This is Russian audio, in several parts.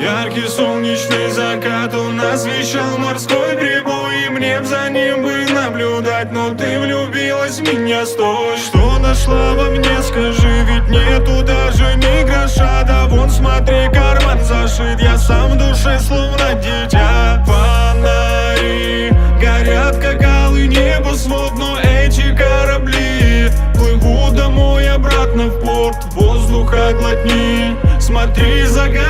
Яркий солнечный закат Он освещал морской прибой И мне б за ним бы наблюдать Но ты влюбилась в меня, стой. Что нашла во мне, скажи Ведь нету даже ни гроша. Да вон смотри, карман зашит Я сам в душе словно дитя. Фонари горят, как алый небосвод Но эти корабли плывут домой обратно в порт Воздуха глотни, смотри за горизонт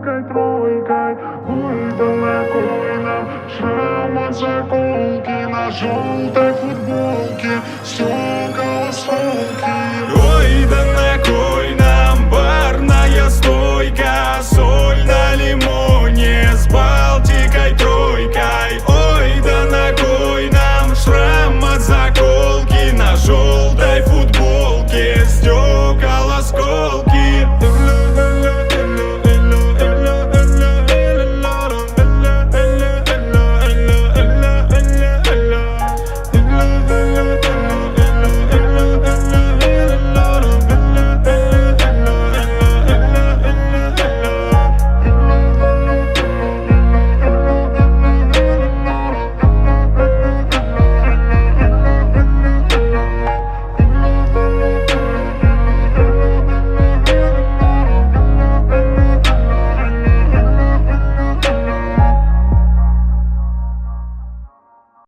двойкой, тройкой, ой, далеко і нам шрама заколки на желтой футболке. стюка осколки.